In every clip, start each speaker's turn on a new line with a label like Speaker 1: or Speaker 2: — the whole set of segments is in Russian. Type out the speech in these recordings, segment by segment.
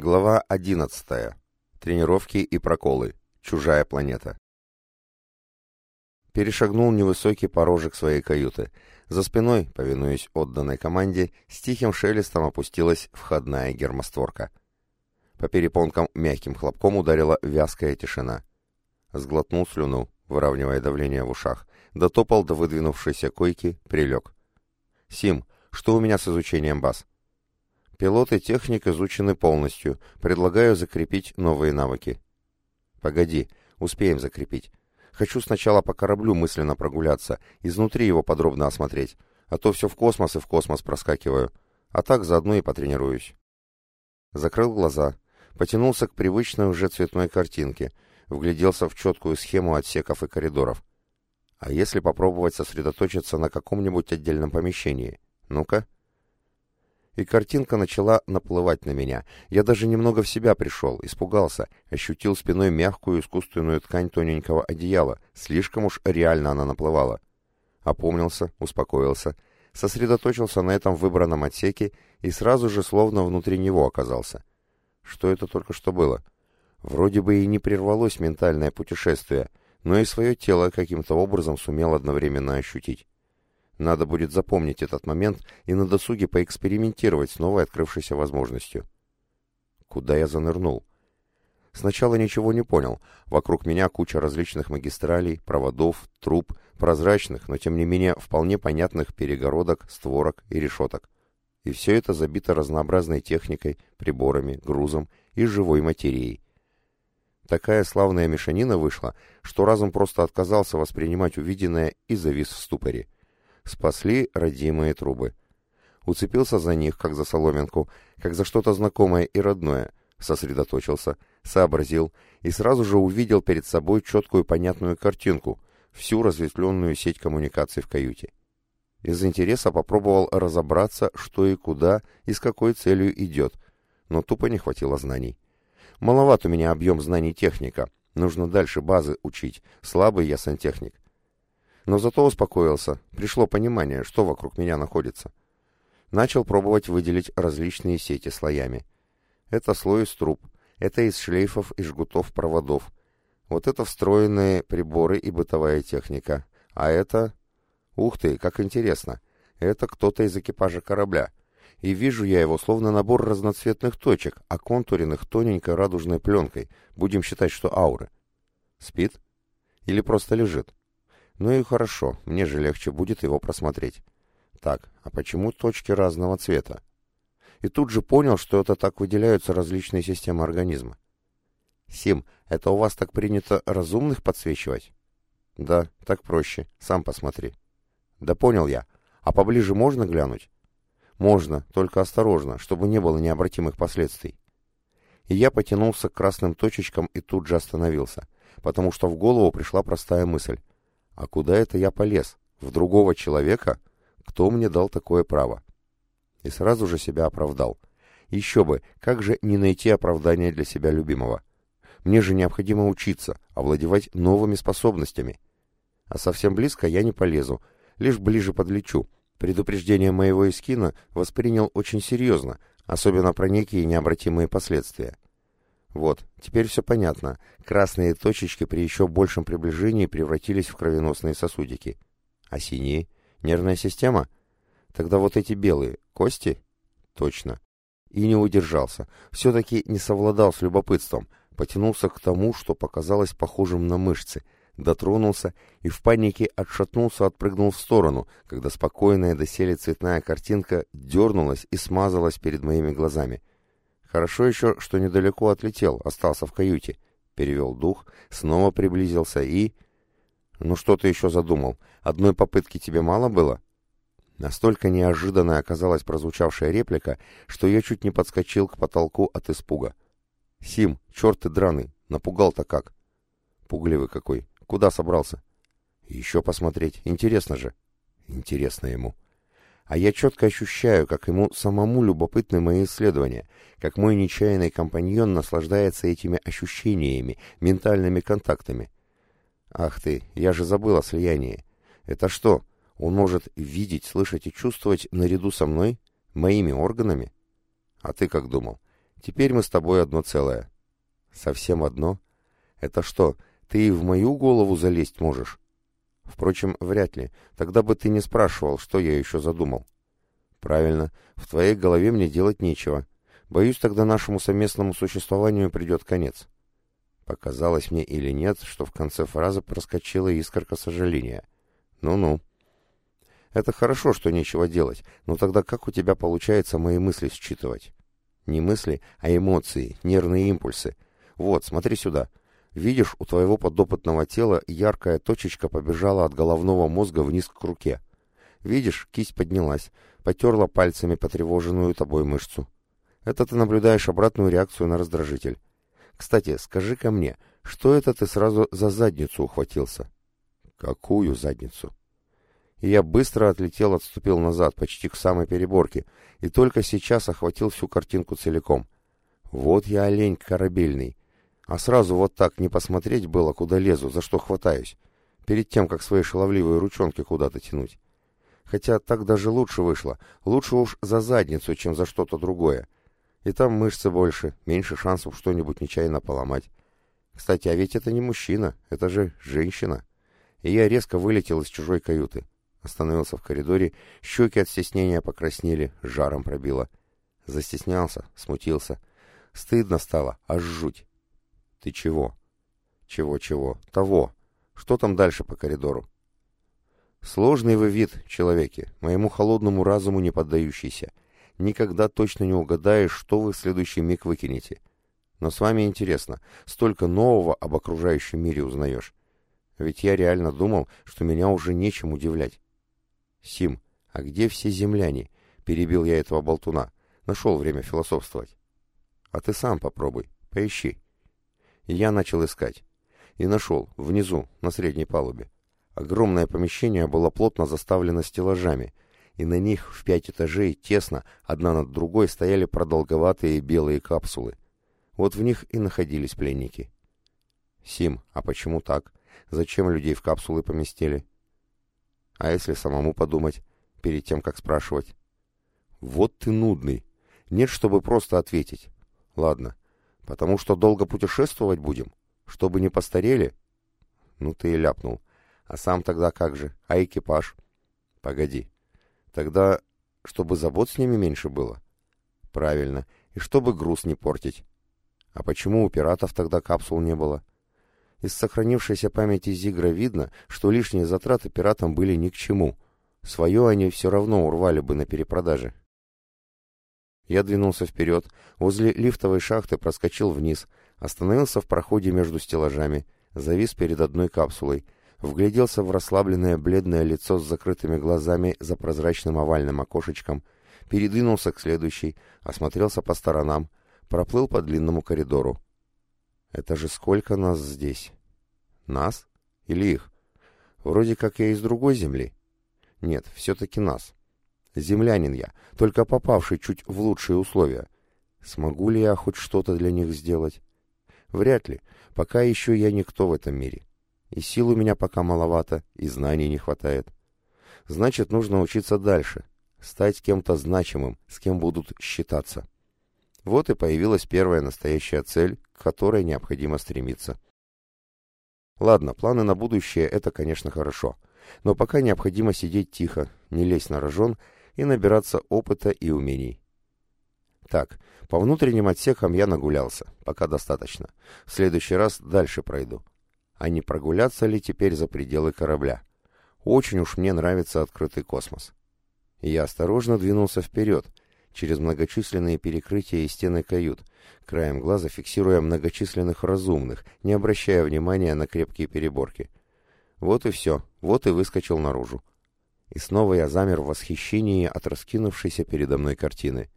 Speaker 1: Глава 11. Тренировки и проколы. Чужая планета. Перешагнул невысокий порожек своей каюты. За спиной, повинуясь отданной команде, с тихим шелестом опустилась входная гермостворка. По перепонкам мягким хлопком ударила вязкая тишина. Сглотнул слюну, выравнивая давление в ушах, дотопал до выдвинувшейся койки, прилег. «Сим, что у меня с изучением баз?» Пилот и техник изучены полностью. Предлагаю закрепить новые навыки. Погоди, успеем закрепить. Хочу сначала по кораблю мысленно прогуляться, изнутри его подробно осмотреть. А то все в космос и в космос проскакиваю. А так заодно и потренируюсь. Закрыл глаза. Потянулся к привычной уже цветной картинке. Вгляделся в четкую схему отсеков и коридоров. А если попробовать сосредоточиться на каком-нибудь отдельном помещении? Ну-ка и картинка начала наплывать на меня. Я даже немного в себя пришел, испугался, ощутил спиной мягкую искусственную ткань тоненького одеяла, слишком уж реально она наплывала. Опомнился, успокоился, сосредоточился на этом выбранном отсеке и сразу же словно внутри него оказался. Что это только что было? Вроде бы и не прервалось ментальное путешествие, но и свое тело каким-то образом сумел одновременно ощутить. Надо будет запомнить этот момент и на досуге поэкспериментировать с новой открывшейся возможностью. Куда я занырнул? Сначала ничего не понял. Вокруг меня куча различных магистралей, проводов, труб, прозрачных, но тем не менее вполне понятных перегородок, створок и решеток. И все это забито разнообразной техникой, приборами, грузом и живой материей. Такая славная мешанина вышла, что разум просто отказался воспринимать увиденное и завис в ступоре. Спасли родимые трубы. Уцепился за них, как за соломинку, как за что-то знакомое и родное, сосредоточился, сообразил и сразу же увидел перед собой четкую понятную картинку, всю разветвленную сеть коммуникаций в каюте. Из интереса попробовал разобраться, что и куда и с какой целью идет, но тупо не хватило знаний. Маловат у меня объем знаний техника, нужно дальше базы учить, слабый я сантехник. Но зато успокоился, пришло понимание, что вокруг меня находится. Начал пробовать выделить различные сети слоями. Это слой из труб, это из шлейфов и жгутов проводов. Вот это встроенные приборы и бытовая техника. А это... Ух ты, как интересно. Это кто-то из экипажа корабля. И вижу я его словно набор разноцветных точек, оконтуренных тоненькой радужной пленкой. Будем считать, что ауры. Спит? Или просто лежит? Ну и хорошо, мне же легче будет его просмотреть. Так, а почему точки разного цвета? И тут же понял, что это так выделяются различные системы организма. Сим, это у вас так принято разумных подсвечивать? Да, так проще, сам посмотри. Да понял я. А поближе можно глянуть? Можно, только осторожно, чтобы не было необратимых последствий. И я потянулся к красным точечкам и тут же остановился, потому что в голову пришла простая мысль. А куда это я полез? В другого человека? Кто мне дал такое право? И сразу же себя оправдал. Еще бы, как же не найти оправдания для себя любимого? Мне же необходимо учиться, овладевать новыми способностями. А совсем близко я не полезу, лишь ближе подлечу. Предупреждение моего эскина воспринял очень серьезно, особенно про некие необратимые последствия. Вот, теперь все понятно. Красные точечки при еще большем приближении превратились в кровеносные сосудики. А синие? Нервная система? Тогда вот эти белые. Кости? Точно. И не удержался. Все-таки не совладал с любопытством. Потянулся к тому, что показалось похожим на мышцы. Дотронулся и в панике отшатнулся, отпрыгнул в сторону, когда спокойная доселе цветная картинка дернулась и смазалась перед моими глазами. Хорошо еще, что недалеко отлетел, остался в каюте. Перевел дух, снова приблизился и... Ну что ты еще задумал? Одной попытки тебе мало было? Настолько неожиданно оказалась прозвучавшая реплика, что я чуть не подскочил к потолку от испуга. «Сим, черт ты драный, напугал-то как!» «Пугливый какой! Куда собрался?» «Еще посмотреть, интересно же!» «Интересно ему!» А я четко ощущаю, как ему самому любопытны мои исследования, как мой нечаянный компаньон наслаждается этими ощущениями, ментальными контактами. Ах ты, я же забыл о слиянии. Это что, он может видеть, слышать и чувствовать наряду со мной, моими органами? А ты как думал? Теперь мы с тобой одно целое». «Совсем одно? Это что, ты и в мою голову залезть можешь?» «Впрочем, вряд ли. Тогда бы ты не спрашивал, что я еще задумал». «Правильно. В твоей голове мне делать нечего. Боюсь, тогда нашему совместному существованию придет конец». Показалось мне или нет, что в конце фразы проскочила искорка сожаления. «Ну-ну». «Это хорошо, что нечего делать, но тогда как у тебя получается мои мысли считывать?» «Не мысли, а эмоции, нервные импульсы. Вот, смотри сюда. Видишь, у твоего подопытного тела яркая точечка побежала от головного мозга вниз к руке. Видишь, кисть поднялась, потерла пальцами потревоженную тобой мышцу. Это ты наблюдаешь обратную реакцию на раздражитель. Кстати, скажи-ка мне, что это ты сразу за задницу ухватился? Какую задницу? И я быстро отлетел, отступил назад, почти к самой переборке, и только сейчас охватил всю картинку целиком. Вот я олень корабельный. А сразу вот так не посмотреть было, куда лезу, за что хватаюсь, перед тем, как свои шаловливые ручонки куда-то тянуть. Хотя так даже лучше вышло. Лучше уж за задницу, чем за что-то другое. И там мышцы больше, меньше шансов что-нибудь нечаянно поломать. Кстати, а ведь это не мужчина, это же женщина. И я резко вылетел из чужой каюты. Остановился в коридоре, щеки от стеснения покраснели, жаром пробило. Застеснялся, смутился. Стыдно стало, аж жуть. Ты чего? Чего-чего? Того. Что там дальше по коридору? Сложный вы вид, человеки, моему холодному разуму не поддающийся. Никогда точно не угадаешь, что вы в следующий миг выкинете. Но с вами интересно, столько нового об окружающем мире узнаешь. Ведь я реально думал, что меня уже нечем удивлять. Сим, а где все земляне? Перебил я этого болтуна. Нашел время философствовать. А ты сам попробуй, поищи. Я начал искать. И нашел, внизу, на средней палубе. Огромное помещение было плотно заставлено стеллажами, и на них в пять этажей тесно, одна над другой, стояли продолговатые белые капсулы. Вот в них и находились пленники. «Сим, а почему так? Зачем людей в капсулы поместили?» «А если самому подумать, перед тем, как спрашивать?» «Вот ты нудный. Нет, чтобы просто ответить. Ладно, потому что долго путешествовать будем? Чтобы не постарели?» «Ну ты и ляпнул. А сам тогда как же? А экипаж? Погоди. Тогда, чтобы забот с ними меньше было? Правильно. И чтобы груз не портить. А почему у пиратов тогда капсул не было? Из сохранившейся памяти Зигра видно, что лишние затраты пиратам были ни к чему. Свое они все равно урвали бы на перепродаже. Я двинулся вперед, возле лифтовой шахты проскочил вниз, остановился в проходе между стеллажами, завис перед одной капсулой — вгляделся в расслабленное бледное лицо с закрытыми глазами за прозрачным овальным окошечком, передвинулся к следующей, осмотрелся по сторонам, проплыл по длинному коридору. «Это же сколько нас здесь?» «Нас? Или их? Вроде как я из другой земли». «Нет, все-таки нас. Землянин я, только попавший чуть в лучшие условия. Смогу ли я хоть что-то для них сделать?» «Вряд ли. Пока еще я никто в этом мире. И сил у меня пока маловато, и знаний не хватает. Значит, нужно учиться дальше, стать кем-то значимым, с кем будут считаться. Вот и появилась первая настоящая цель, к которой необходимо стремиться. Ладно, планы на будущее — это, конечно, хорошо. Но пока необходимо сидеть тихо, не лезть на рожон и набираться опыта и умений. Так, по внутренним отсекам я нагулялся, пока достаточно. В следующий раз дальше пройду а не прогуляться ли теперь за пределы корабля. Очень уж мне нравится открытый космос. Я осторожно двинулся вперед, через многочисленные перекрытия и стены кают, краем глаза фиксируя многочисленных разумных, не обращая внимания на крепкие переборки. Вот и все, вот и выскочил наружу. И снова я замер в восхищении от раскинувшейся передо мной картины.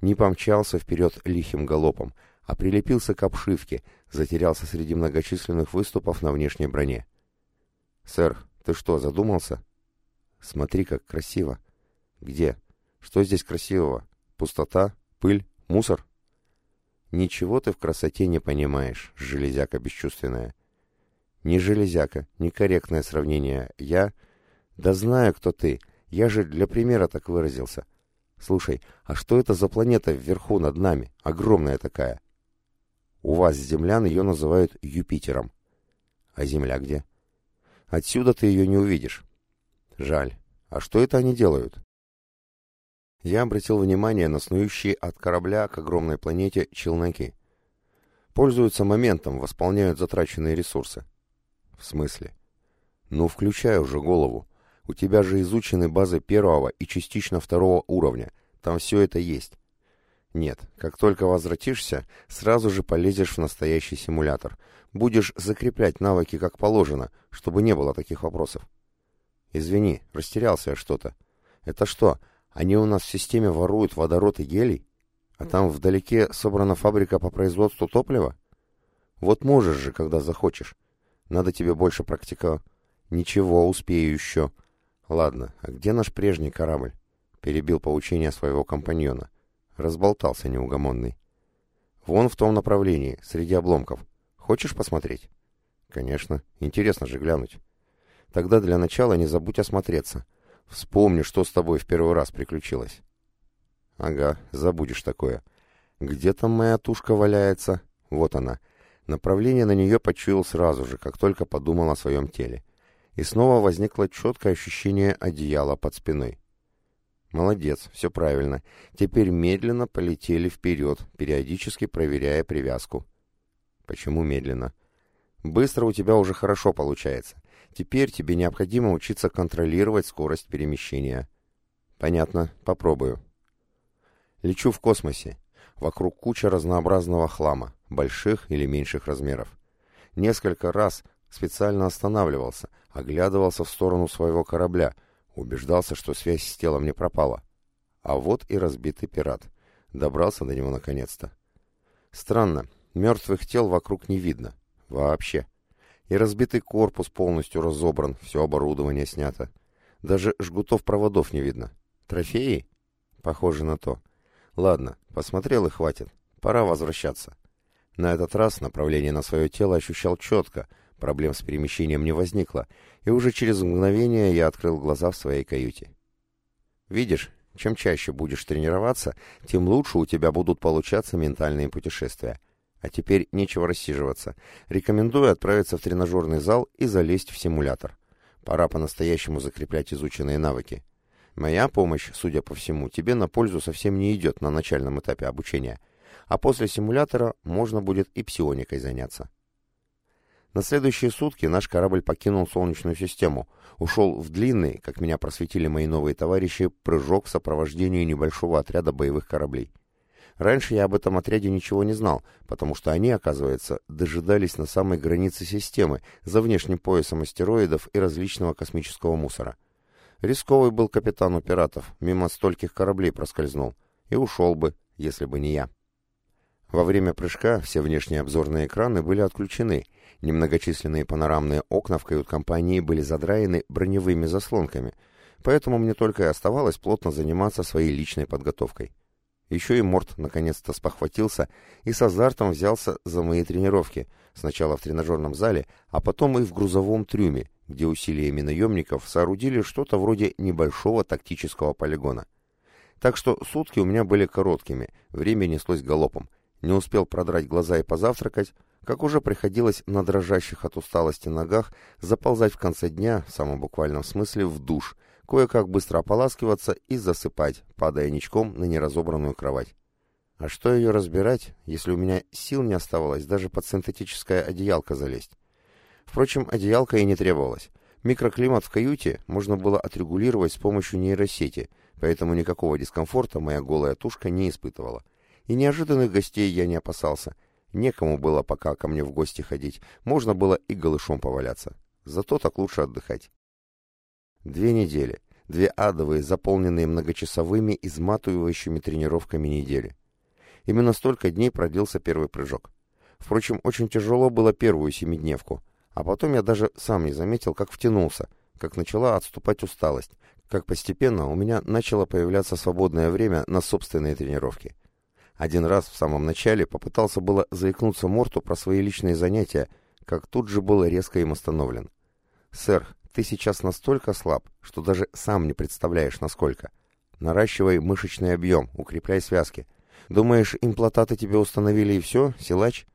Speaker 1: Не помчался вперед лихим галопом, а прилепился к обшивке, затерялся среди многочисленных выступов на внешней броне. «Сэр, ты что, задумался?» «Смотри, как красиво!» «Где? Что здесь красивого? Пустота? Пыль? Мусор?» «Ничего ты в красоте не понимаешь, железяка бесчувственная». «Не железяка, некорректное сравнение. Я...» «Да знаю, кто ты. Я же для примера так выразился. Слушай, а что это за планета вверху над нами? Огромная такая. У вас, землян, ее называют Юпитером. А Земля где? Отсюда ты ее не увидишь. Жаль. А что это они делают? Я обратил внимание на снующие от корабля к огромной планете челноки. Пользуются моментом, восполняют затраченные ресурсы. В смысле? Ну, включай уже голову. У тебя же изучены базы первого и частично второго уровня. Там все это есть. Нет, как только возвратишься, сразу же полезешь в настоящий симулятор. Будешь закреплять навыки как положено, чтобы не было таких вопросов. Извини, растерялся что-то. Это что, они у нас в системе воруют водород и гелий? А там вдалеке собрана фабрика по производству топлива? Вот можешь же, когда захочешь. Надо тебе больше практиковать. Ничего, успею еще. Ладно, а где наш прежний корабль? Перебил поучение своего компаньона. Разболтался неугомонный. Вон в том направлении, среди обломков. Хочешь посмотреть? Конечно, интересно же глянуть. Тогда для начала не забудь осмотреться. Вспомни, что с тобой в первый раз приключилось. Ага, забудешь такое. Где там моя тушка валяется? Вот она. Направление на нее почуял сразу же, как только подумал о своем теле. И снова возникло четкое ощущение одеяла под спиной. Молодец, все правильно. Теперь медленно полетели вперед, периодически проверяя привязку. Почему медленно? Быстро у тебя уже хорошо получается. Теперь тебе необходимо учиться контролировать скорость перемещения. Понятно, попробую. Лечу в космосе. Вокруг куча разнообразного хлама, больших или меньших размеров. Несколько раз специально останавливался, оглядывался в сторону своего корабля, убеждался, что связь с телом не пропала. А вот и разбитый пират. Добрался до него наконец-то. Странно, мертвых тел вокруг не видно. Вообще. И разбитый корпус полностью разобран, все оборудование снято. Даже жгутов проводов не видно. Трофеи? Похоже на то. Ладно, посмотрел и хватит. Пора возвращаться. На этот раз направление на свое тело ощущал четко, проблем с перемещением не возникло, и уже через мгновение я открыл глаза в своей каюте. Видишь, чем чаще будешь тренироваться, тем лучше у тебя будут получаться ментальные путешествия. А теперь нечего рассиживаться. Рекомендую отправиться в тренажерный зал и залезть в симулятор. Пора по-настоящему закреплять изученные навыки. Моя помощь, судя по всему, тебе на пользу совсем не идет на начальном этапе обучения, а после симулятора можно будет и псионикой заняться. На следующие сутки наш корабль покинул Солнечную систему, ушел в длинный, как меня просветили мои новые товарищи, прыжок в сопровождении небольшого отряда боевых кораблей. Раньше я об этом отряде ничего не знал, потому что они, оказывается, дожидались на самой границе системы, за внешним поясом астероидов и различного космического мусора. Рисковый был капитан у пиратов, мимо стольких кораблей проскользнул. И ушел бы, если бы не я. Во время прыжка все внешние обзорные экраны были отключены, немногочисленные панорамные окна в кают-компании были задраены броневыми заслонками, поэтому мне только и оставалось плотно заниматься своей личной подготовкой. Еще и Морт наконец-то спохватился и с азартом взялся за мои тренировки, сначала в тренажерном зале, а потом и в грузовом трюме, где усилиями наемников соорудили что-то вроде небольшого тактического полигона. Так что сутки у меня были короткими, время неслось галопом. Не успел продрать глаза и позавтракать, как уже приходилось на дрожащих от усталости ногах заползать в конце дня, в самом буквальном смысле, в душ, кое-как быстро ополаскиваться и засыпать, падая ничком на неразобранную кровать. А что ее разбирать, если у меня сил не оставалось даже под синтетическое одеялко залезть? Впрочем, одеялка и не требовалось. Микроклимат в каюте можно было отрегулировать с помощью нейросети, поэтому никакого дискомфорта моя голая тушка не испытывала. И неожиданных гостей я не опасался. Некому было пока ко мне в гости ходить, можно было и голышом поваляться. Зато так лучше отдыхать. Две недели. Две адовые, заполненные многочасовыми, изматывающими тренировками недели. Именно столько дней продлился первый прыжок. Впрочем, очень тяжело было первую семидневку. А потом я даже сам не заметил, как втянулся, как начала отступать усталость, как постепенно у меня начало появляться свободное время на собственные тренировки. Один раз в самом начале попытался было заикнуться Морту про свои личные занятия, как тут же был резко им остановлен. «Сэр, ты сейчас настолько слаб, что даже сам не представляешь, насколько. Наращивай мышечный объем, укрепляй связки. Думаешь, имплантаты тебе установили и все, силач?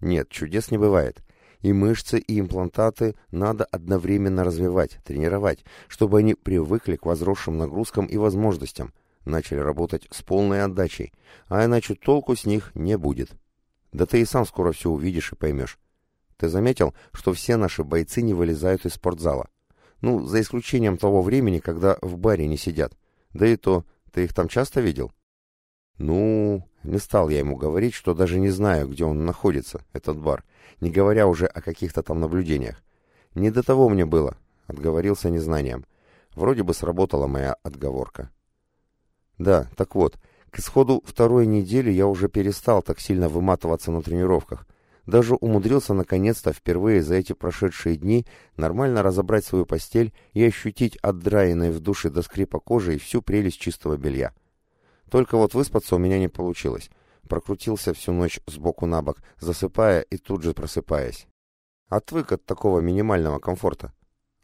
Speaker 1: Нет, чудес не бывает. И мышцы, и имплантаты надо одновременно развивать, тренировать, чтобы они привыкли к возросшим нагрузкам и возможностям, начали работать с полной отдачей, а иначе толку с них не будет. Да ты и сам скоро все увидишь и поймешь. Ты заметил, что все наши бойцы не вылезают из спортзала? Ну, за исключением того времени, когда в баре не сидят. Да и то, ты их там часто видел? Ну, не стал я ему говорить, что даже не знаю, где он находится, этот бар, не говоря уже о каких-то там наблюдениях. Не до того мне было, отговорился незнанием. Вроде бы сработала моя отговорка. Да, так вот, к исходу второй недели я уже перестал так сильно выматываться на тренировках. Даже умудрился наконец-то впервые за эти прошедшие дни нормально разобрать свою постель и ощутить отдраенной в душе до скрипа кожи и всю прелесть чистого белья. Только вот выспаться у меня не получилось. Прокрутился всю ночь сбоку на бок, засыпая и тут же просыпаясь. Отвык от такого минимального комфорта.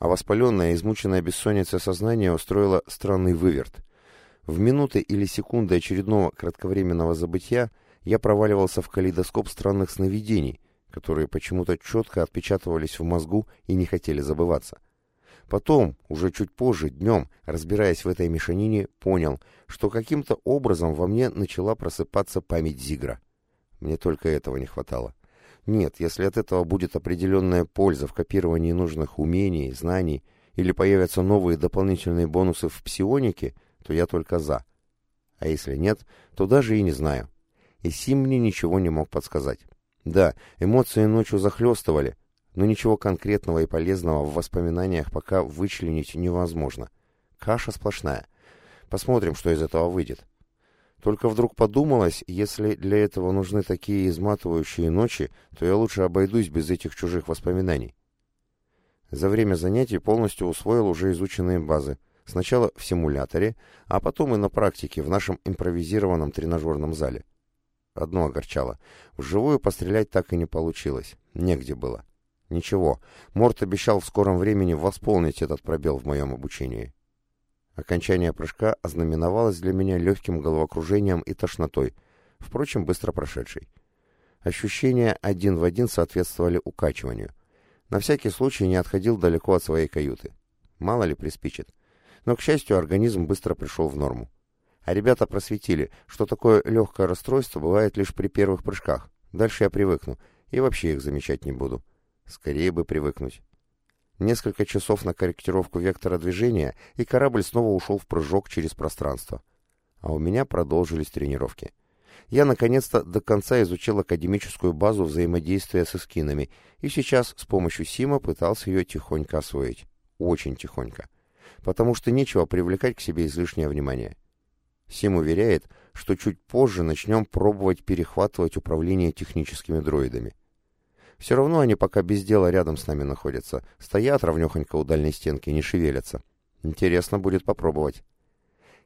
Speaker 1: А воспаленное, измученное бессонницей сознание устроило странный выверт. В минуты или секунды очередного кратковременного забытия я проваливался в калейдоскоп странных сновидений, которые почему-то четко отпечатывались в мозгу и не хотели забываться. Потом, уже чуть позже, днем, разбираясь в этой мешанине, понял, что каким-то образом во мне начала просыпаться память Зигра. Мне только этого не хватало. Нет, если от этого будет определенная польза в копировании нужных умений, знаний, или появятся новые дополнительные бонусы в псионике, то я только за. А если нет, то даже и не знаю. И Сим мне ничего не мог подсказать. Да, эмоции ночью захлестывали, но ничего конкретного и полезного в воспоминаниях пока вычленить невозможно. Каша сплошная. Посмотрим, что из этого выйдет. Только вдруг подумалось, если для этого нужны такие изматывающие ночи, то я лучше обойдусь без этих чужих воспоминаний. За время занятий полностью усвоил уже изученные базы. Сначала в симуляторе, а потом и на практике в нашем импровизированном тренажерном зале. Одно огорчало. Вживую пострелять так и не получилось. Негде было. Ничего, Морт обещал в скором времени восполнить этот пробел в моем обучении. Окончание прыжка ознаменовалось для меня легким головокружением и тошнотой, впрочем, быстро прошедшей. Ощущения один в один соответствовали укачиванию. На всякий случай не отходил далеко от своей каюты. Мало ли приспичит. Но, к счастью, организм быстро пришел в норму. А ребята просветили, что такое легкое расстройство бывает лишь при первых прыжках. Дальше я привыкну и вообще их замечать не буду. Скорее бы привыкнуть. Несколько часов на корректировку вектора движения, и корабль снова ушел в прыжок через пространство. А у меня продолжились тренировки. Я наконец-то до конца изучил академическую базу взаимодействия с эскинами, и сейчас с помощью Сима пытался ее тихонько освоить. Очень тихонько. Потому что нечего привлекать к себе излишнее внимание. Сим уверяет, что чуть позже начнем пробовать перехватывать управление техническими дроидами. Все равно они пока без дела рядом с нами находятся. Стоят ровнехонько у дальней стенки, не шевелятся. Интересно будет попробовать.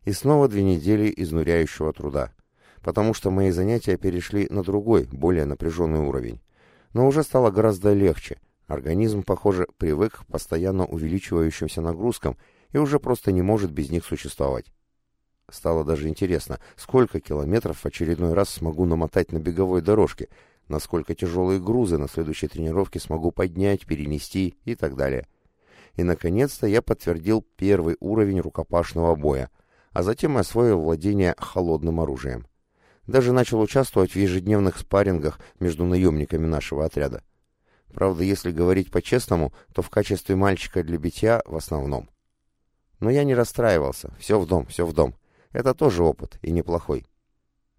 Speaker 1: И снова две недели изнуряющего труда. Потому что мои занятия перешли на другой, более напряженный уровень. Но уже стало гораздо легче. Организм, похоже, привык к постоянно увеличивающимся нагрузкам и уже просто не может без них существовать. Стало даже интересно, сколько километров в очередной раз смогу намотать на беговой дорожке — насколько тяжелые грузы на следующей тренировке смогу поднять, перенести и так далее. И, наконец-то, я подтвердил первый уровень рукопашного боя, а затем освоил владение холодным оружием. Даже начал участвовать в ежедневных спаррингах между наемниками нашего отряда. Правда, если говорить по-честному, то в качестве мальчика для битья в основном. Но я не расстраивался, все в дом, все в дом. Это тоже опыт, и неплохой.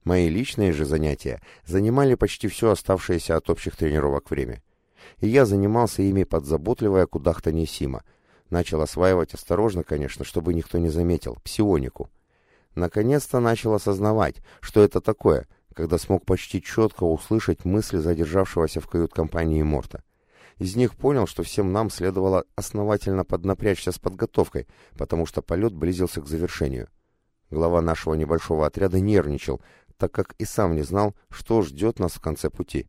Speaker 1: Мои личные же занятия занимали почти все оставшееся от общих тренировок время. И я занимался ими под заботливое кудахтанье Сима. Начал осваивать осторожно, конечно, чтобы никто не заметил, псионику. Наконец-то начал осознавать, что это такое, когда смог почти четко услышать мысли задержавшегося в кают-компании Морта. Из них понял, что всем нам следовало основательно поднапрячься с подготовкой, потому что полет близился к завершению. Глава нашего небольшого отряда нервничал, так как и сам не знал, что ждет нас в конце пути.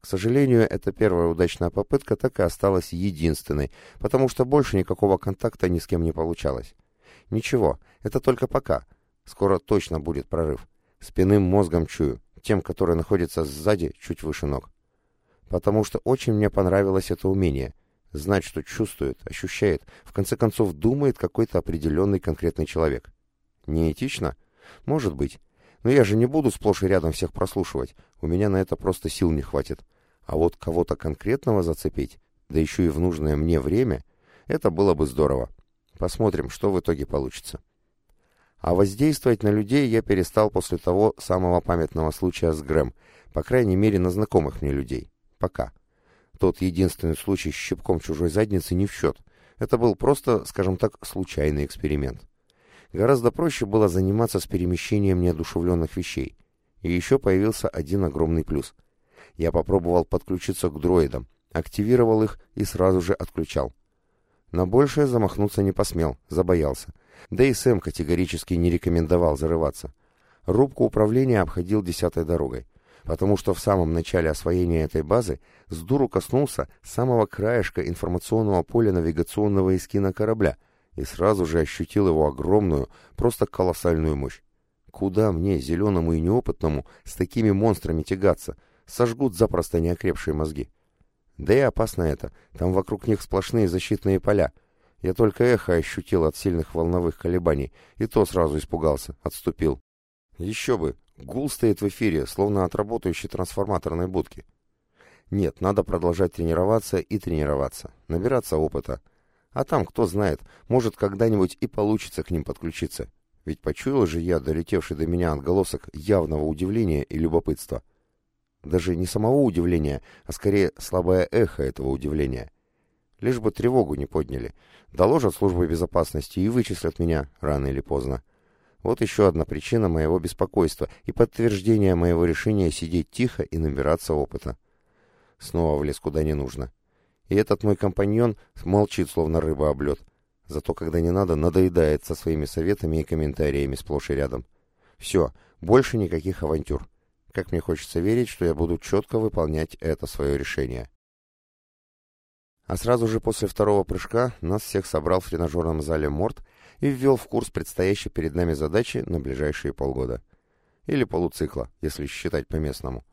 Speaker 1: К сожалению, эта первая удачная попытка так и осталась единственной, потому что больше никакого контакта ни с кем не получалось. Ничего, это только пока, Скоро точно будет прорыв. Спинным мозгом чую, тем, который находится сзади, чуть выше ног. Потому что очень мне понравилось это умение. Знать, что чувствует, ощущает, в конце концов думает какой-то определенный конкретный человек. Неэтично? Может быть. Но я же не буду сплошь и рядом всех прослушивать. У меня на это просто сил не хватит. А вот кого-то конкретного зацепить, да еще и в нужное мне время, это было бы здорово. Посмотрим, что в итоге получится. А воздействовать на людей я перестал после того самого памятного случая с Грэм, по крайней мере на знакомых мне людей. Пока. Тот единственный случай с щипком чужой задницы не в счет. Это был просто, скажем так, случайный эксперимент. Гораздо проще было заниматься с перемещением неодушевленных вещей. И еще появился один огромный плюс. Я попробовал подключиться к дроидам, активировал их и сразу же отключал. На большее замахнуться не посмел, забоялся. Да и Сэм категорически не рекомендовал зарываться. Рубку управления обходил десятой дорогой, потому что в самом начале освоения этой базы с дуру коснулся самого краешка информационного поля навигационного эскина корабля и сразу же ощутил его огромную, просто колоссальную мощь. Куда мне, зеленому и неопытному, с такими монстрами тягаться? Сожгут запросто неокрепшие мозги. Да и опасно это, там вокруг них сплошные защитные поля — я только эхо ощутил от сильных волновых колебаний, и то сразу испугался, отступил. Еще бы, гул стоит в эфире, словно от работающей трансформаторной будки. Нет, надо продолжать тренироваться и тренироваться, набираться опыта. А там, кто знает, может когда-нибудь и получится к ним подключиться. Ведь почуял же я, долетевший до меня отголосок явного удивления и любопытства. Даже не самого удивления, а скорее слабое эхо этого удивления — Лишь бы тревогу не подняли. Доложат службы безопасности и вычислят меня рано или поздно. Вот еще одна причина моего беспокойства и подтверждение моего решения сидеть тихо и набираться опыта. Снова влез куда не нужно. И этот мой компаньон молчит, словно рыба об лед. Зато, когда не надо, надоедает со своими советами и комментариями сплошь и рядом. Все, больше никаких авантюр. Как мне хочется верить, что я буду четко выполнять это свое решение. А сразу же после второго прыжка нас всех собрал в тренажерном зале Морт и ввел в курс предстоящей перед нами задачи на ближайшие полгода. Или полуцикла, если считать по-местному.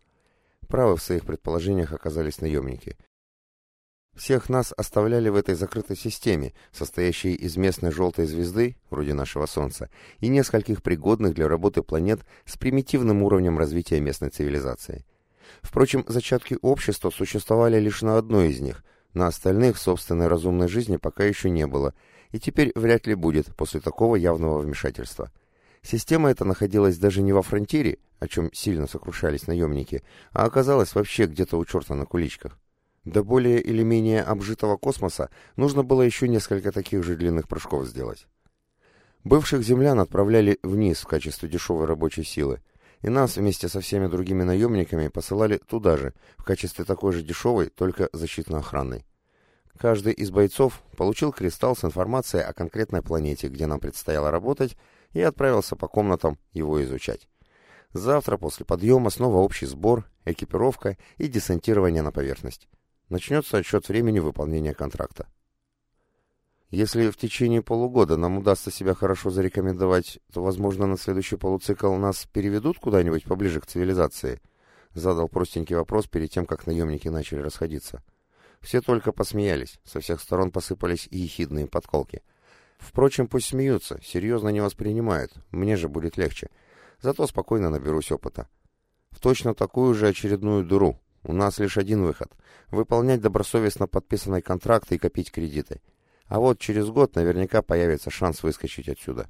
Speaker 1: Правы в своих предположениях оказались наемники. Всех нас оставляли в этой закрытой системе, состоящей из местной желтой звезды, вроде нашего Солнца, и нескольких пригодных для работы планет с примитивным уровнем развития местной цивилизации. Впрочем, зачатки общества существовали лишь на одной из них — на остальных собственной разумной жизни пока еще не было, и теперь вряд ли будет после такого явного вмешательства. Система эта находилась даже не во фронтире, о чем сильно сокрушались наемники, а оказалась вообще где-то у черта на куличках. До более или менее обжитого космоса нужно было еще несколько таких же длинных прыжков сделать. Бывших землян отправляли вниз в качестве дешевой рабочей силы, и нас вместе со всеми другими наемниками посылали туда же, в качестве такой же дешевой, только защитно-охранной. Каждый из бойцов получил кристалл с информацией о конкретной планете, где нам предстояло работать, и отправился по комнатам его изучать. Завтра после подъема снова общий сбор, экипировка и десантирование на поверхность. Начнется отсчет времени выполнения контракта. Если в течение полугода нам удастся себя хорошо зарекомендовать, то, возможно, на следующий полуцикл нас переведут куда-нибудь поближе к цивилизации? Задал простенький вопрос перед тем, как наемники начали расходиться. Все только посмеялись, со всех сторон посыпались ехидные подколки. Впрочем, пусть смеются, серьезно не воспринимают, мне же будет легче. Зато спокойно наберусь опыта. В точно такую же очередную дуру. У нас лишь один выход — выполнять добросовестно подписанный контракт и копить кредиты. А вот через год наверняка появится шанс выскочить отсюда.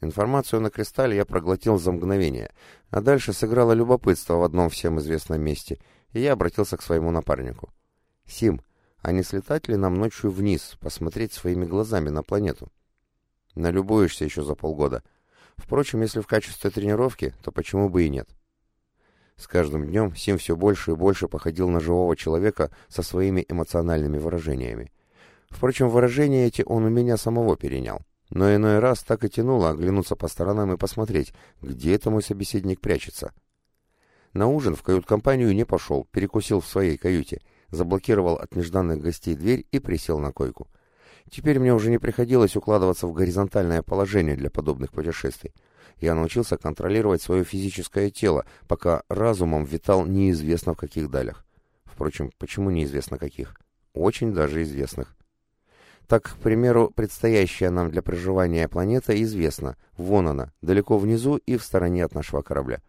Speaker 1: Информацию на кристалле я проглотил за мгновение, а дальше сыграло любопытство в одном всем известном месте, и я обратился к своему напарнику. «Сим, а не слетать ли нам ночью вниз, посмотреть своими глазами на планету?» «Налюбуешься еще за полгода. Впрочем, если в качестве тренировки, то почему бы и нет?» С каждым днем Сим все больше и больше походил на живого человека со своими эмоциональными выражениями. Впрочем, выражения эти он у меня самого перенял. Но иной раз так и тянуло оглянуться по сторонам и посмотреть, где это мой собеседник прячется. На ужин в кают-компанию не пошел, перекусил в своей каюте, заблокировал от нежданных гостей дверь и присел на койку. Теперь мне уже не приходилось укладываться в горизонтальное положение для подобных путешествий. Я научился контролировать свое физическое тело, пока разумом витал неизвестно в каких далях. Впрочем, почему неизвестно каких? Очень даже известных. Так, к примеру, предстоящая нам для проживания планета известна. Вон она, далеко внизу и в стороне от нашего корабля.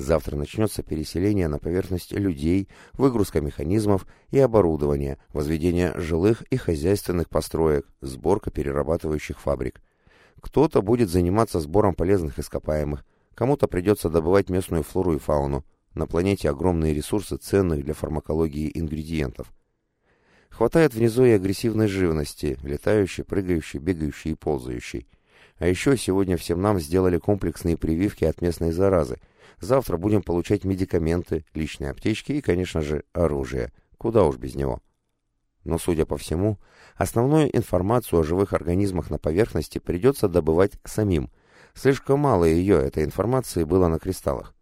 Speaker 1: Завтра начнется переселение на поверхность людей, выгрузка механизмов и оборудования, возведение жилых и хозяйственных построек, сборка перерабатывающих фабрик. Кто-то будет заниматься сбором полезных ископаемых, кому-то придется добывать местную флору и фауну. На планете огромные ресурсы ценных для фармакологии ингредиентов. Хватает внизу и агрессивной живности, летающей, прыгающей, бегающей и ползающей. А еще сегодня всем нам сделали комплексные прививки от местной заразы. Завтра будем получать медикаменты, личные аптечки и, конечно же, оружие. Куда уж без него. Но, судя по всему, основную информацию о живых организмах на поверхности придется добывать самим. Слишком мало ее, этой информации, было на кристаллах.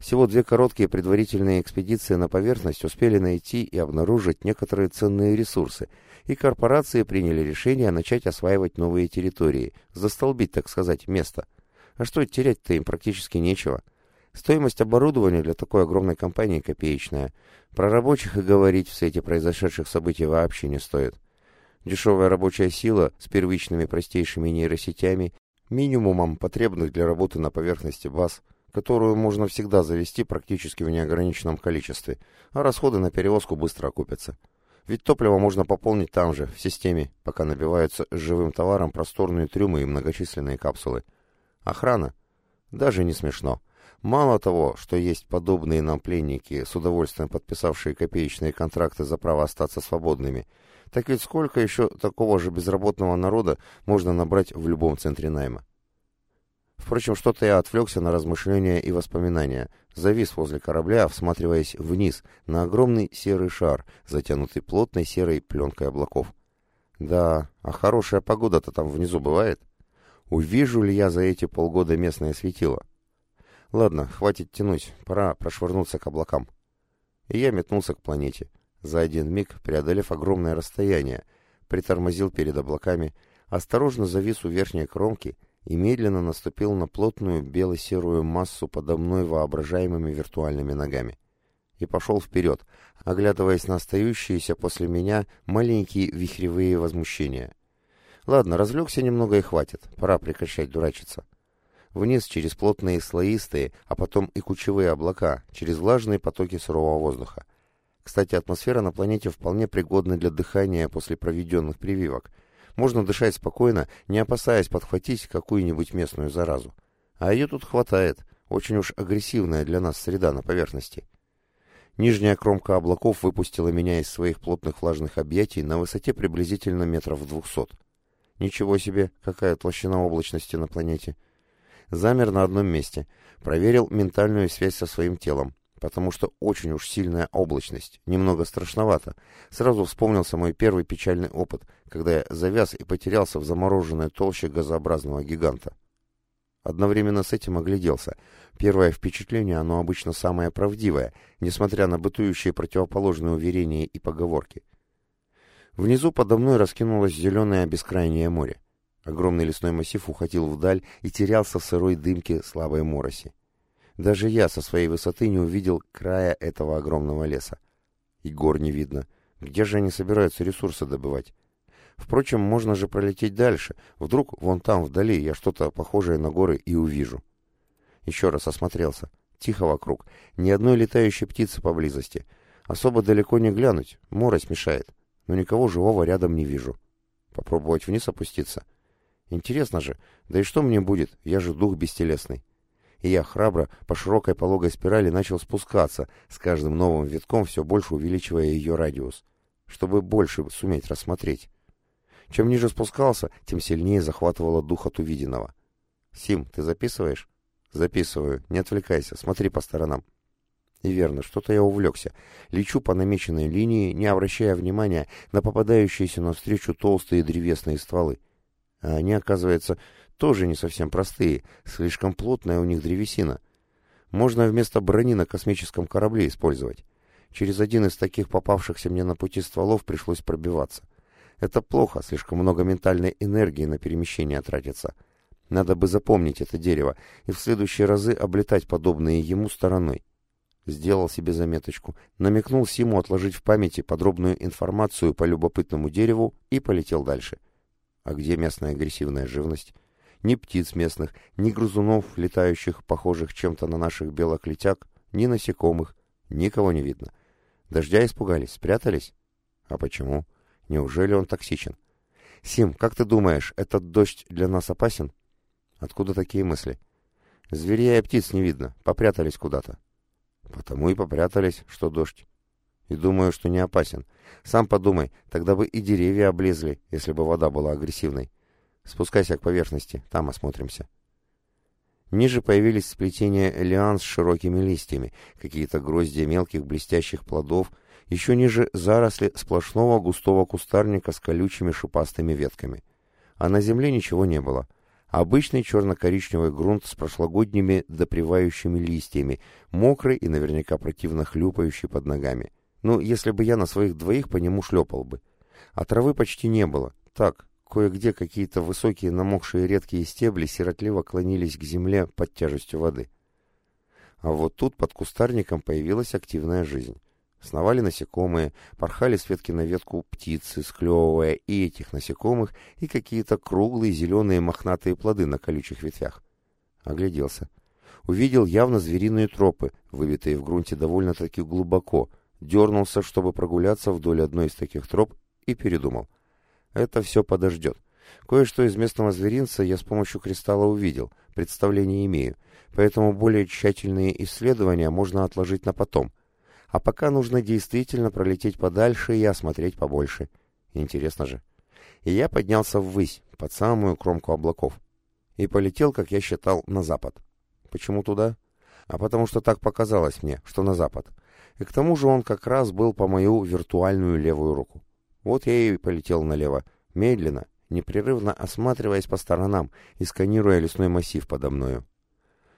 Speaker 1: Всего две короткие предварительные экспедиции на поверхность успели найти и обнаружить некоторые ценные ресурсы, и корпорации приняли решение начать осваивать новые территории, застолбить, так сказать, место. А что терять-то им практически нечего. Стоимость оборудования для такой огромной компании копеечная. Про рабочих и говорить в свете произошедших событий вообще не стоит. Дешевая рабочая сила с первичными простейшими нейросетями, минимумом потребных для работы на поверхности баз, которую можно всегда завести практически в неограниченном количестве, а расходы на перевозку быстро окупятся. Ведь топливо можно пополнить там же, в системе, пока набиваются живым товаром просторные трюмы и многочисленные капсулы. Охрана? Даже не смешно. Мало того, что есть подобные нам пленники, с удовольствием подписавшие копеечные контракты за право остаться свободными, так ведь сколько еще такого же безработного народа можно набрать в любом центре найма? Впрочем, что-то я отвлекся на размышления и воспоминания, завис возле корабля, всматриваясь вниз на огромный серый шар, затянутый плотной серой пленкой облаков. Да, а хорошая погода-то там внизу бывает? Увижу ли я за эти полгода местное светило? Ладно, хватит тянуть, пора прошвырнуться к облакам. И я метнулся к планете. За один миг, преодолев огромное расстояние, притормозил перед облаками, осторожно завис у верхней кромки и медленно наступил на плотную бело-серую массу подо мной воображаемыми виртуальными ногами. И пошел вперед, оглядываясь на остающиеся после меня маленькие вихревые возмущения. Ладно, развлекся немного и хватит, пора прекращать дурачиться вниз через плотные слоистые, а потом и кучевые облака, через влажные потоки сырого воздуха. Кстати, атмосфера на планете вполне пригодна для дыхания после проведенных прививок. Можно дышать спокойно, не опасаясь подхватить какую-нибудь местную заразу. А ее тут хватает, очень уж агрессивная для нас среда на поверхности. Нижняя кромка облаков выпустила меня из своих плотных влажных объятий на высоте приблизительно метров двухсот. Ничего себе, какая толщина облачности на планете замер на одном месте, проверил ментальную связь со своим телом, потому что очень уж сильная облачность, немного страшновато. Сразу вспомнился мой первый печальный опыт, когда я завяз и потерялся в замороженной толще газообразного гиганта. Одновременно с этим огляделся. Первое впечатление, оно обычно самое правдивое, несмотря на бытующие противоположные уверения и поговорки. Внизу подо мной раскинулось зеленое бескрайнее море. Огромный лесной массив уходил вдаль и терялся в сырой дымке слабой мороси. Даже я со своей высоты не увидел края этого огромного леса. И гор не видно. Где же они собираются ресурсы добывать? Впрочем, можно же пролететь дальше. Вдруг вон там, вдали, я что-то похожее на горы и увижу. Еще раз осмотрелся. Тихо вокруг. Ни одной летающей птицы поблизости. Особо далеко не глянуть. Морось мешает. Но никого живого рядом не вижу. Попробовать вниз опуститься. Интересно же, да и что мне будет, я же дух бестелесный. И я храбро по широкой пологой спирали начал спускаться, с каждым новым витком все больше увеличивая ее радиус, чтобы больше суметь рассмотреть. Чем ниже спускался, тем сильнее захватывало дух от увиденного. «Сим, ты записываешь?» «Записываю. Не отвлекайся. Смотри по сторонам». И верно, что-то я увлекся. Лечу по намеченной линии, не обращая внимания на попадающиеся навстречу толстые древесные стволы. А они, оказывается, тоже не совсем простые, слишком плотная у них древесина. Можно вместо брони на космическом корабле использовать. Через один из таких попавшихся мне на пути стволов пришлось пробиваться. Это плохо, слишком много ментальной энергии на перемещение тратится. Надо бы запомнить это дерево и в следующие разы облетать подобные ему стороной. Сделал себе заметочку, намекнул Симу отложить в памяти подробную информацию по любопытному дереву и полетел дальше. А где местная агрессивная живность? Ни птиц местных, ни грызунов, летающих, похожих чем-то на наших белок летяг, ни насекомых. Никого не видно. Дождя испугались, спрятались? А почему? Неужели он токсичен? Сим, как ты думаешь, этот дождь для нас опасен? Откуда такие мысли? Зверей и птиц не видно, попрятались куда-то. Потому и попрятались, что дождь. И думаю, что не опасен. Сам подумай, тогда бы и деревья облезли, если бы вода была агрессивной. Спускайся к поверхности, там осмотримся. Ниже появились сплетения лиан с широкими листьями, какие-то гроздья мелких блестящих плодов, еще ниже заросли сплошного густого кустарника с колючими шипастыми ветками. А на земле ничего не было — Обычный черно-коричневый грунт с прошлогодними допривающими листьями, мокрый и наверняка противно хлюпающий под ногами. Ну, если бы я на своих двоих по нему шлепал бы. А травы почти не было. Так, кое-где какие-то высокие намокшие редкие стебли сиротливо клонились к земле под тяжестью воды. А вот тут под кустарником появилась активная жизнь. Сновали насекомые, порхали с ветки на ветку птицы, склевывая и этих насекомых, и какие-то круглые зеленые мохнатые плоды на колючих ветвях. Огляделся. Увидел явно звериные тропы, выбитые в грунте довольно-таки глубоко, дернулся, чтобы прогуляться вдоль одной из таких троп, и передумал. Это все подождет. Кое-что из местного зверинца я с помощью кристалла увидел, представление имею, поэтому более тщательные исследования можно отложить на потом — а пока нужно действительно пролететь подальше и осмотреть побольше. Интересно же. И я поднялся ввысь, под самую кромку облаков. И полетел, как я считал, на запад. Почему туда? А потому что так показалось мне, что на запад. И к тому же он как раз был по мою виртуальную левую руку. Вот я и полетел налево, медленно, непрерывно осматриваясь по сторонам и сканируя лесной массив подо мною.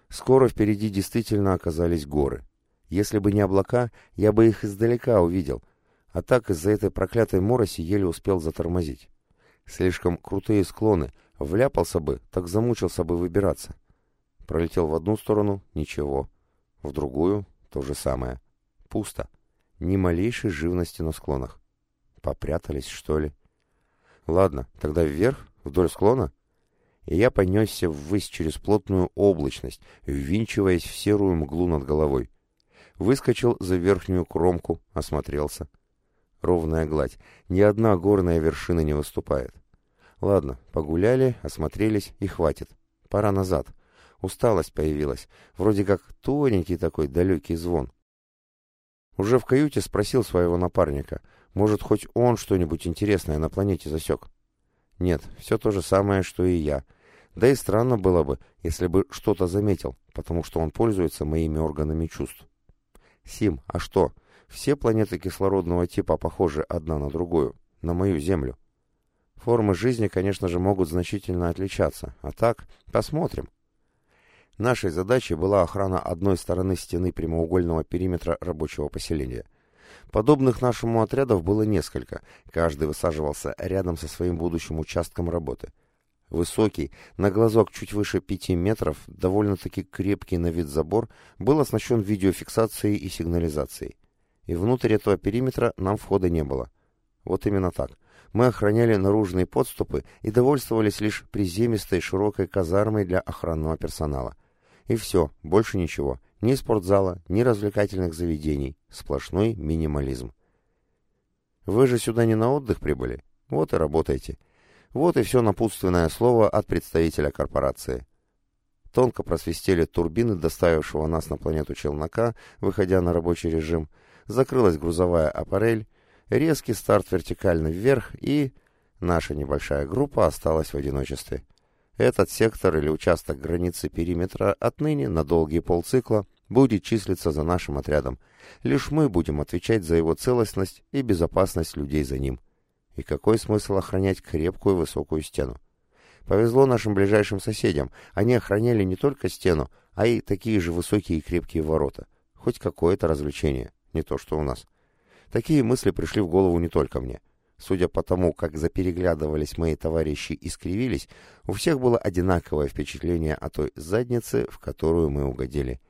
Speaker 1: Скоро впереди действительно оказались горы. Если бы не облака, я бы их издалека увидел, а так из-за этой проклятой мороси еле успел затормозить. Слишком крутые склоны, вляпался бы, так замучился бы выбираться. Пролетел в одну сторону — ничего, в другую — то же самое. Пусто. Ни малейшей живности на склонах. Попрятались, что ли? Ладно, тогда вверх, вдоль склона. И я понесся ввысь через плотную облачность, ввинчиваясь в серую мглу над головой выскочил за верхнюю кромку, осмотрелся. Ровная гладь, ни одна горная вершина не выступает. Ладно, погуляли, осмотрелись и хватит. Пора назад. Усталость появилась, вроде как тоненький такой далекий звон. Уже в каюте спросил своего напарника, может, хоть он что-нибудь интересное на планете засек. Нет, все то же самое, что и я. Да и странно было бы, если бы что-то заметил, потому что он пользуется моими органами чувств. Сим, а что? Все планеты кислородного типа похожи одна на другую, на мою Землю. Формы жизни, конечно же, могут значительно отличаться, а так, посмотрим. Нашей задачей была охрана одной стороны стены прямоугольного периметра рабочего поселения. Подобных нашему отрядов было несколько, каждый высаживался рядом со своим будущим участком работы – Высокий, на глазок чуть выше пяти метров, довольно-таки крепкий на вид забор, был оснащен видеофиксацией и сигнализацией. И внутрь этого периметра нам входа не было. Вот именно так. Мы охраняли наружные подступы и довольствовались лишь приземистой широкой казармой для охранного персонала. И все, больше ничего. Ни спортзала, ни развлекательных заведений. Сплошной минимализм. Вы же сюда не на отдых прибыли? Вот и работайте. Вот и все напутственное слово от представителя корпорации. Тонко просвистели турбины, доставившего нас на планету челнока, выходя на рабочий режим. Закрылась грузовая аппарель, резкий старт вертикально вверх, и наша небольшая группа осталась в одиночестве. Этот сектор или участок границы периметра отныне на долгие полцикла будет числиться за нашим отрядом. Лишь мы будем отвечать за его целостность и безопасность людей за ним. И какой смысл охранять крепкую высокую стену? Повезло нашим ближайшим соседям. Они охраняли не только стену, а и такие же высокие и крепкие ворота. Хоть какое-то развлечение, не то что у нас. Такие мысли пришли в голову не только мне. Судя по тому, как запереглядывались мои товарищи и скривились, у всех было одинаковое впечатление о той заднице, в которую мы угодили.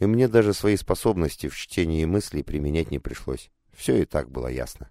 Speaker 1: И мне даже свои способности в чтении мыслей применять не пришлось. Все и так было ясно.